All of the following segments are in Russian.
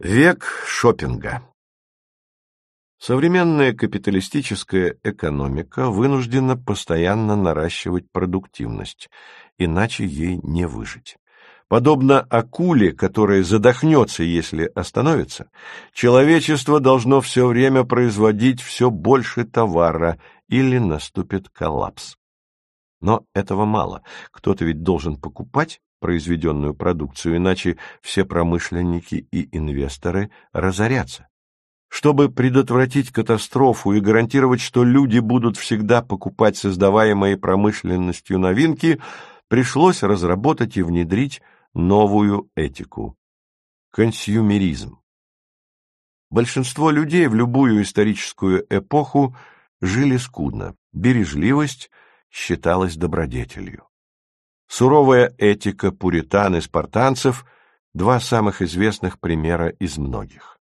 Век шопинга Современная капиталистическая экономика вынуждена постоянно наращивать продуктивность, иначе ей не выжить. Подобно акуле, которая задохнется, если остановится, человечество должно все время производить все больше товара, или наступит коллапс. Но этого мало. Кто-то ведь должен покупать произведенную продукцию, иначе все промышленники и инвесторы разорятся. Чтобы предотвратить катастрофу и гарантировать, что люди будут всегда покупать создаваемые промышленностью новинки, пришлось разработать и внедрить новую этику – консюмеризм. Большинство людей в любую историческую эпоху жили скудно, бережливость считалась добродетелью. Суровая этика пуритан и спартанцев – два самых известных примера из многих.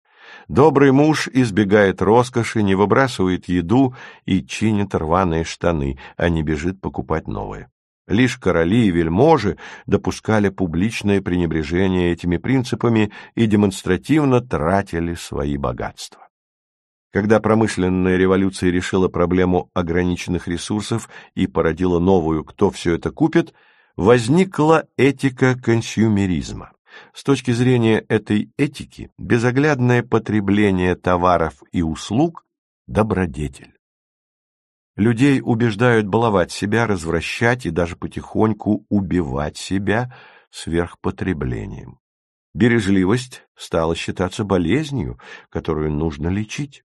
Добрый муж избегает роскоши, не выбрасывает еду и чинит рваные штаны, а не бежит покупать новые. Лишь короли и вельможи допускали публичное пренебрежение этими принципами и демонстративно тратили свои богатства. Когда промышленная революция решила проблему ограниченных ресурсов и породила новую «кто все это купит», возникла этика консюмеризма. С точки зрения этой этики, безоглядное потребление товаров и услуг – добродетель. Людей убеждают баловать себя, развращать и даже потихоньку убивать себя сверхпотреблением. Бережливость стала считаться болезнью, которую нужно лечить.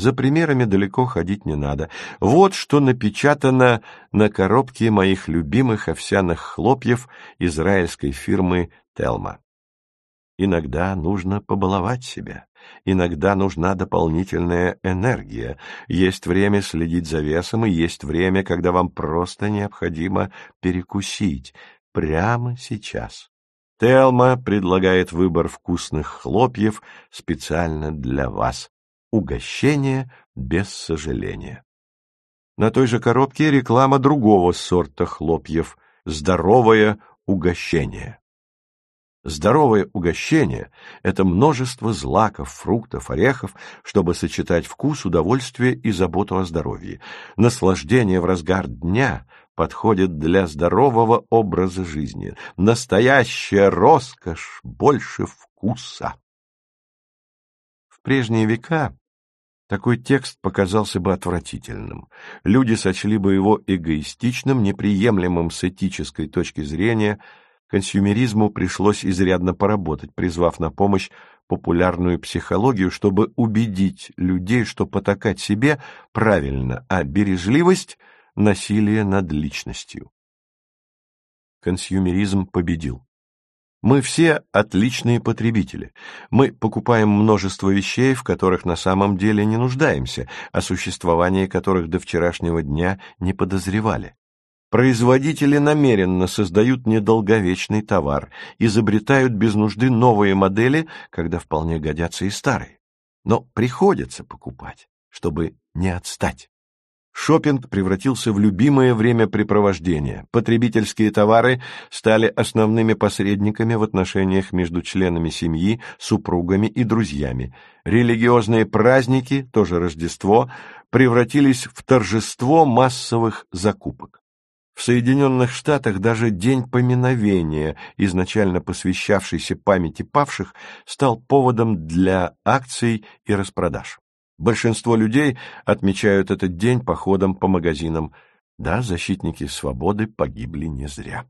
За примерами далеко ходить не надо. Вот что напечатано на коробке моих любимых овсяных хлопьев израильской фирмы «Телма». Иногда нужно побаловать себя, иногда нужна дополнительная энергия, есть время следить за весом и есть время, когда вам просто необходимо перекусить, прямо сейчас. Телма предлагает выбор вкусных хлопьев специально для вас. Угощение без сожаления. На той же коробке реклама другого сорта хлопьев «Здоровое угощение». Здоровое угощение – это множество злаков, фруктов, орехов, чтобы сочетать вкус, удовольствие и заботу о здоровье. Наслаждение в разгар дня подходит для здорового образа жизни. Настоящая роскошь больше вкуса. В прежние века такой текст показался бы отвратительным. Люди сочли бы его эгоистичным, неприемлемым с этической точки зрения. Консюмеризму пришлось изрядно поработать, призвав на помощь популярную психологию, чтобы убедить людей, что потакать себе правильно, а бережливость — насилие над личностью. Консюмеризм победил. Мы все отличные потребители. Мы покупаем множество вещей, в которых на самом деле не нуждаемся, о существовании которых до вчерашнего дня не подозревали. Производители намеренно создают недолговечный товар, изобретают без нужды новые модели, когда вполне годятся и старые. Но приходится покупать, чтобы не отстать. Шопинг превратился в любимое времяпрепровождение. Потребительские товары стали основными посредниками в отношениях между членами семьи, супругами и друзьями. Религиозные праздники, тоже Рождество, превратились в торжество массовых закупок. В Соединенных Штатах даже День поминовения, изначально посвящавшийся памяти павших, стал поводом для акций и распродаж. Большинство людей отмечают этот день походом по магазинам. Да, защитники свободы погибли не зря.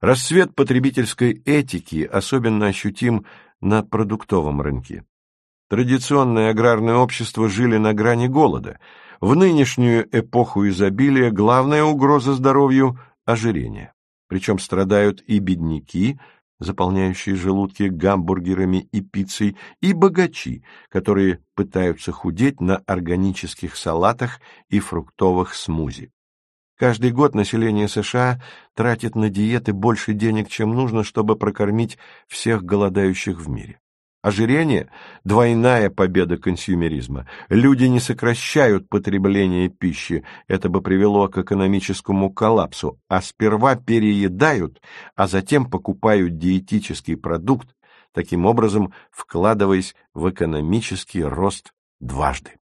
Расцвет потребительской этики особенно ощутим на продуктовом рынке. Традиционное аграрное общество жили на грани голода. В нынешнюю эпоху изобилия главная угроза здоровью – ожирение. Причем страдают и бедняки, заполняющие желудки гамбургерами и пиццей, и богачи, которые пытаются худеть на органических салатах и фруктовых смузи. Каждый год население США тратит на диеты больше денег, чем нужно, чтобы прокормить всех голодающих в мире. Ожирение – двойная победа консюмеризма. Люди не сокращают потребление пищи, это бы привело к экономическому коллапсу, а сперва переедают, а затем покупают диетический продукт, таким образом вкладываясь в экономический рост дважды.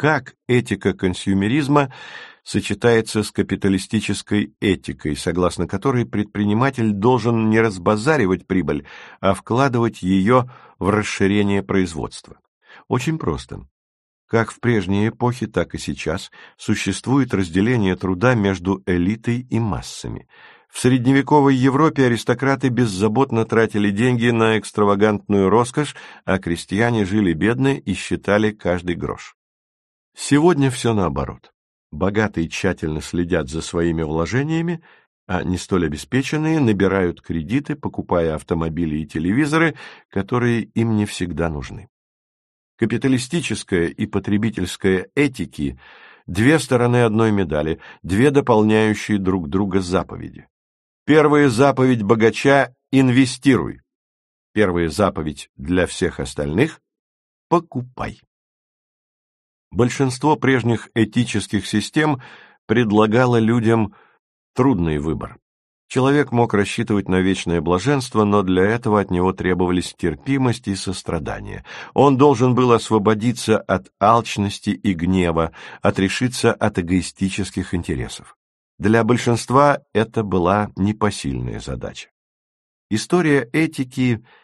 Как этика консюмеризма сочетается с капиталистической этикой, согласно которой предприниматель должен не разбазаривать прибыль, а вкладывать ее в расширение производства? Очень просто. Как в прежние эпохи, так и сейчас существует разделение труда между элитой и массами. В средневековой Европе аристократы беззаботно тратили деньги на экстравагантную роскошь, а крестьяне жили бедно и считали каждый грош. Сегодня все наоборот. Богатые тщательно следят за своими вложениями, а не столь обеспеченные набирают кредиты, покупая автомобили и телевизоры, которые им не всегда нужны. Капиталистическая и потребительская этики – две стороны одной медали, две дополняющие друг друга заповеди. Первая заповедь богача – инвестируй. Первая заповедь для всех остальных – покупай. Большинство прежних этических систем предлагало людям трудный выбор. Человек мог рассчитывать на вечное блаженство, но для этого от него требовались терпимость и сострадание. Он должен был освободиться от алчности и гнева, отрешиться от эгоистических интересов. Для большинства это была непосильная задача. История этики –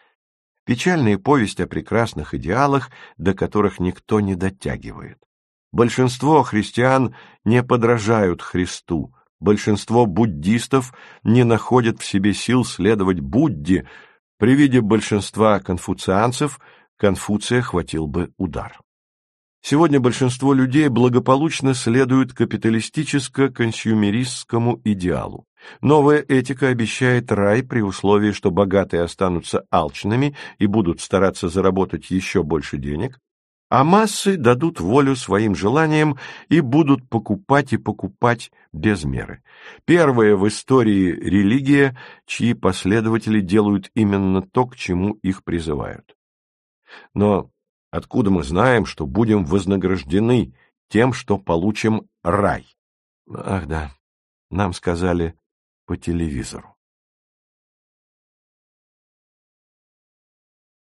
печальная повесть о прекрасных идеалах, до которых никто не дотягивает. Большинство христиан не подражают Христу, большинство буддистов не находят в себе сил следовать Будде, при виде большинства конфуцианцев Конфуция хватил бы удар. Сегодня большинство людей благополучно следуют капиталистическо-консюмеристскому идеалу. Новая этика обещает рай при условии, что богатые останутся алчными и будут стараться заработать еще больше денег, а массы дадут волю своим желаниям и будут покупать и покупать без меры. Первая в истории религия, чьи последователи делают именно то, к чему их призывают. Но откуда мы знаем, что будем вознаграждены тем, что получим рай? Ах да, нам сказали по телевизору.